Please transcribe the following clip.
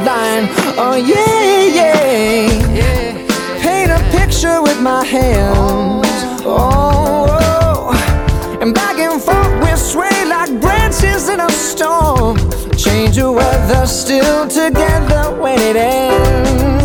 Outline. Oh yeah, yeah. Paint a picture with my hands. Oh, oh. and back and forth we sway like branches in a storm. Change the weather, still together when it ends.